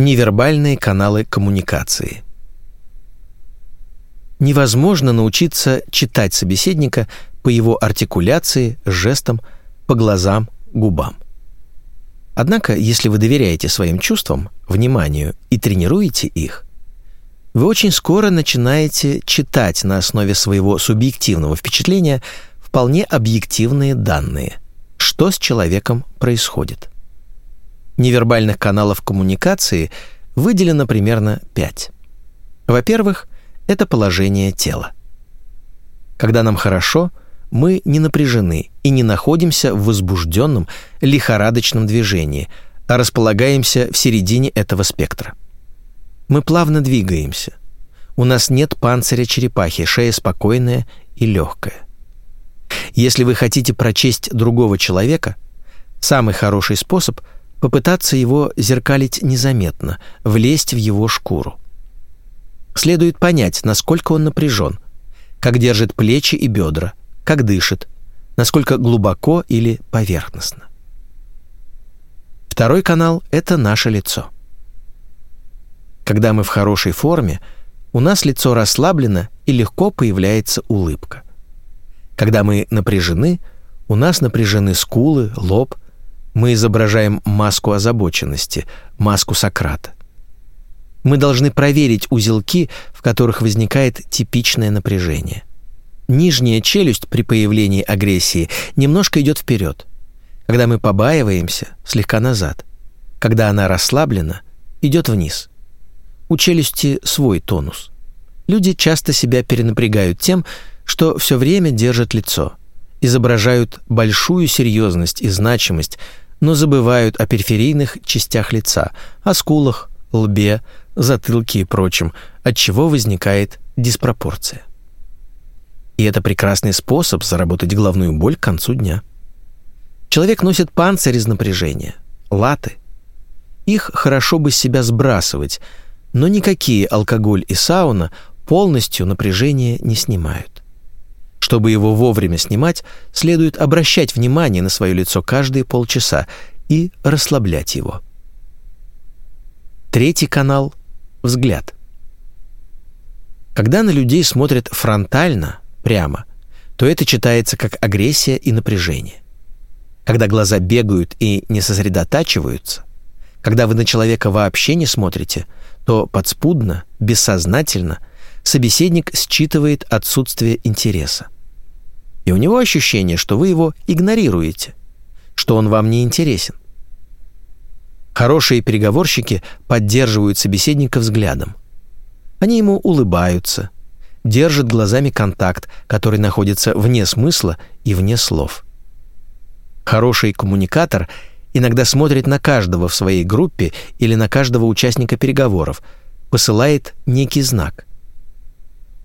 Невербальные каналы коммуникации. Невозможно научиться читать собеседника по его артикуляции, жестам, по глазам, губам. Однако, если вы доверяете своим чувствам, вниманию и тренируете их, вы очень скоро начинаете читать на основе своего субъективного впечатления вполне объективные данные, что с человеком происходит. Невербальных каналов коммуникации выделено примерно пять. Во-первых, это положение тела. Когда нам хорошо, мы не напряжены и не находимся в возбужденном, лихорадочном движении, а располагаемся в середине этого спектра. Мы плавно двигаемся. У нас нет панциря черепахи, шея спокойная и легкая. Если вы хотите прочесть другого человека, самый хороший способ – попытаться его зеркалить незаметно, влезть в его шкуру. Следует понять, насколько он напряжен, как держит плечи и бедра, как дышит, насколько глубоко или поверхностно. Второй канал — это наше лицо. Когда мы в хорошей форме, у нас лицо расслаблено и легко появляется улыбка. Когда мы напряжены, у нас напряжены скулы, лоб — мы изображаем маску озабоченности, маску Сократа. Мы должны проверить узелки, в которых возникает типичное напряжение. Нижняя челюсть при появлении агрессии немножко идет вперед. Когда мы побаиваемся, слегка назад. Когда она расслаблена, идет вниз. У челюсти свой тонус. Люди часто себя перенапрягают тем, что все время держат лицо, изображают большую серьезность и значимость, но забывают о периферийных частях лица, о скулах, лбе, затылке и прочем, от чего возникает диспропорция. И это прекрасный способ заработать головную боль к концу дня. Человек носит панцирь из напряжения, латы. Их хорошо бы с себя сбрасывать, но никакие алкоголь и сауна полностью напряжение не снимают. Чтобы его вовремя снимать, следует обращать внимание на свое лицо каждые полчаса и расслаблять его. Третий канал – взгляд. Когда на людей смотрят фронтально, прямо, то это читается как агрессия и напряжение. Когда глаза бегают и не сосредотачиваются, когда вы на человека вообще не смотрите, то подспудно, бессознательно – собеседник считывает отсутствие интереса. И у него ощущение, что вы его игнорируете, что он вам не интересен. Хорошие переговорщики поддерживают собеседника взглядом. Они ему улыбаются, держат глазами контакт, который находится вне смысла и вне слов. Хороший коммуникатор иногда смотрит на каждого в своей группе или на каждого участника переговоров, посылает некий знак.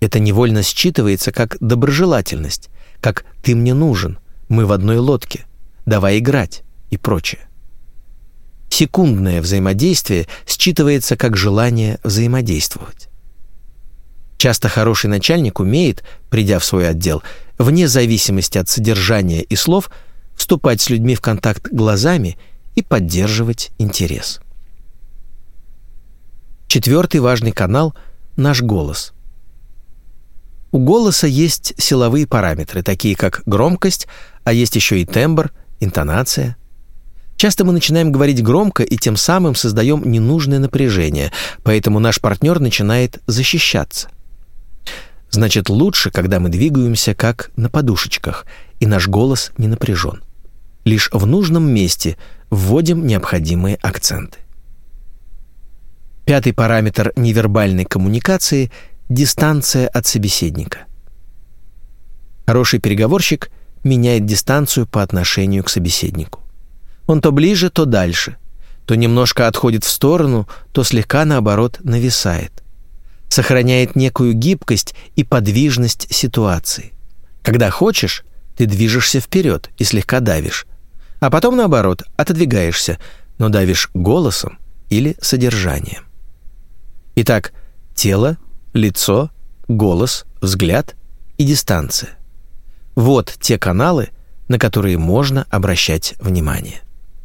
Это невольно считывается как доброжелательность, как «ты мне нужен», «мы в одной лодке», «давай играть» и прочее. Секундное взаимодействие считывается как желание взаимодействовать. Часто хороший начальник умеет, придя в свой отдел, вне зависимости от содержания и слов, вступать с людьми в контакт глазами и поддерживать интерес. Четвертый важный канал – наш голос. У голоса есть силовые параметры, такие как громкость, а есть еще и тембр, интонация. Часто мы начинаем говорить громко и тем самым создаем ненужное напряжение, поэтому наш партнер начинает защищаться. Значит, лучше, когда мы двигаемся как на подушечках, и наш голос не напряжен. Лишь в нужном месте вводим необходимые акценты. Пятый параметр невербальной коммуникации – Дистанция от собеседника. Хороший переговорщик меняет дистанцию по отношению к собеседнику. Он то ближе, то дальше, то немножко отходит в сторону, то слегка, наоборот, нависает. Сохраняет некую гибкость и подвижность ситуации. Когда хочешь, ты движешься вперед и слегка давишь, а потом, наоборот, отодвигаешься, но давишь голосом или содержанием. Итак, тело лицо, голос, взгляд и дистанция. Вот те каналы, на которые можно обращать внимание.